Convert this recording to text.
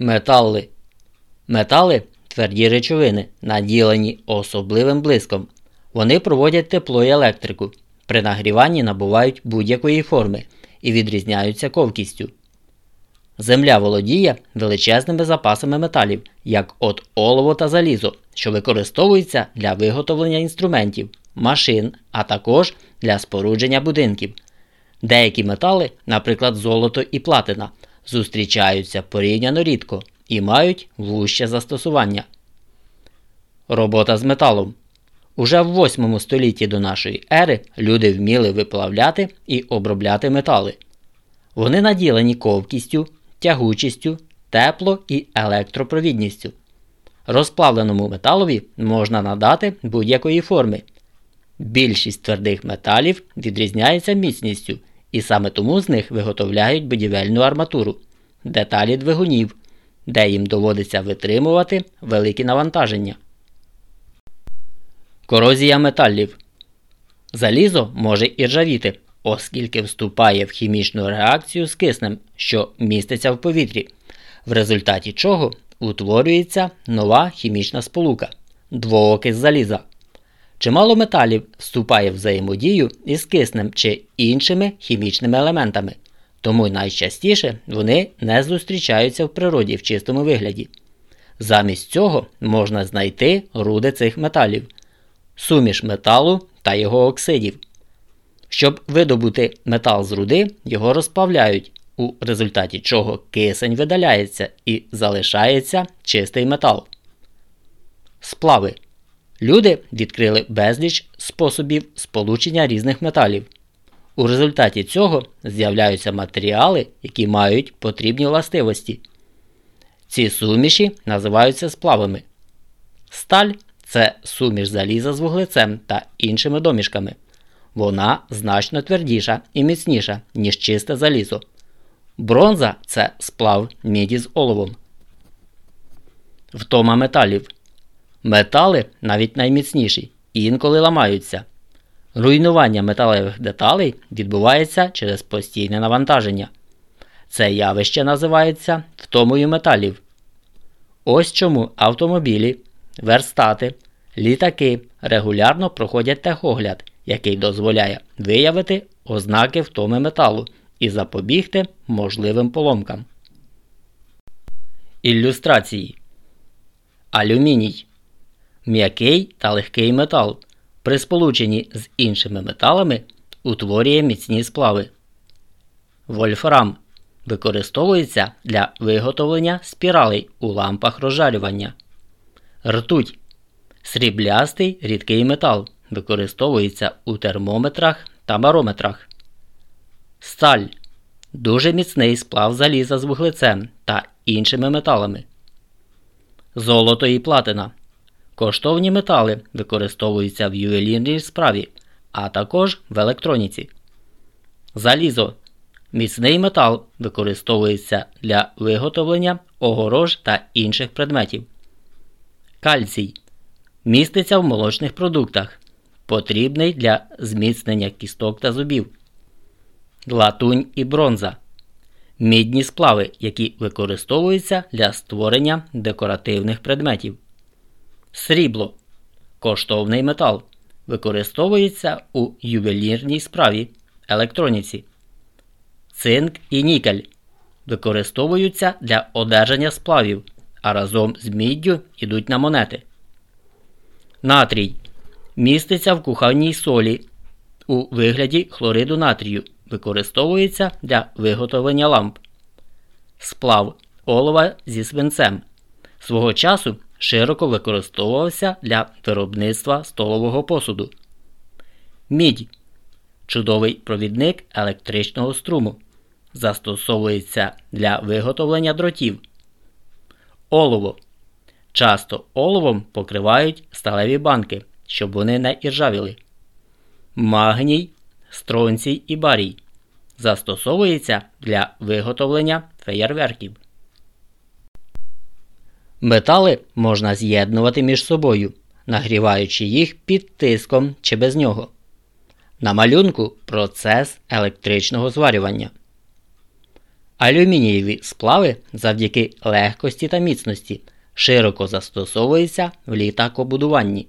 Метали. Метали тверді речовини, наділені особливим блиском. Вони проводять тепло і електрику. При нагріванні набувають будь-якої форми і відрізняються ковкістю. Земля володіє величезними запасами металів, як от олово та залізо, що використовуються для виготовлення інструментів, машин, а також для спорудження будинків. Деякі метали, наприклад, золото і платина, зустрічаються порівняно рідко і мають вуще застосування. Робота з металом. Уже в 8 столітті до нашої ери люди вміли виплавляти і обробляти метали. Вони наділені ковкістю, тягучістю, тепло і електропровідністю. Розплавленому металові можна надати будь-якої форми. Більшість твердих металів відрізняється міцністю, і саме тому з них виготовляють будівельну арматуру, деталі двигунів, де їм доводиться витримувати великі навантаження. Корозія металів. Залізо може і ржавіти, оскільки вступає в хімічну реакцію з киснем, що міститься в повітрі, в результаті чого утворюється нова хімічна сполука двоокис заліза. Чимало металів вступає в взаємодію із киснем чи іншими хімічними елементами, тому найчастіше вони не зустрічаються в природі в чистому вигляді. Замість цього можна знайти руди цих металів, суміш металу та його оксидів. Щоб видобути метал з руди, його розплавляють, у результаті чого кисень видаляється і залишається чистий метал. Сплави. Люди відкрили безліч способів сполучення різних металів. У результаті цього з'являються матеріали, які мають потрібні властивості. Ці суміші називаються сплавами. Сталь це суміш заліза з вуглецем та іншими домішками. Вона значно твердіша і міцніша, ніж чисте залізо. Бронза це сплав міді з оловом. Втома металів. Метали навіть найміцніші інколи ламаються. Руйнування металевих деталей відбувається через постійне навантаження. Це явище називається втомою металів. Ось чому автомобілі, верстати, літаки регулярно проходять техогляд, який дозволяє виявити ознаки втоми металу і запобігти можливим поломкам. Ілюстрації Алюміній м'який та легкий метал при сполученні з іншими металами утворює міцні сплави. Вольфрам використовується для виготовлення спіралей у лампах розжарювання. Ртуть сріблястий рідкий метал використовується у термометрах та барометрах. Сталь дуже міцний сплав заліза з вуглецем та іншими металами. Золото і платина. Коштовні метали використовуються в ювелірній справі, а також в електроніці. Залізо. Міцний метал використовується для виготовлення огорож та інших предметів. Кальцій міститься в молочних продуктах, потрібний для зміцнення кісток та зубів. Латунь і бронза. Мідні сплави, які використовуються для створення декоративних предметів. Срібло коштовний метал. Використовується у ювелірній справі електроніці. Цинк і нікель використовуються для одержання сплавів, а разом з міддю йдуть на монети. Натрій міститься в кухонній солі у вигляді хлориду натрію. Використовується для виготовлення ламп. Сплав олова зі свинцем. Свого часу широко використовувався для виробництва столового посуду. Мідь чудовий провідник електричного струму. Застосовується для виготовлення дротів. Олово. Часто оловом покривають сталеві банки, щоб вони не іржавіли. Магній, стронцій і барій. Застосовується для виготовлення феєрверків. Метали можна з'єднувати між собою, нагріваючи їх під тиском чи без нього. На малюнку процес електричного зварювання. Алюмінієві сплави завдяки легкості та міцності широко застосовуються в літакобудуванні.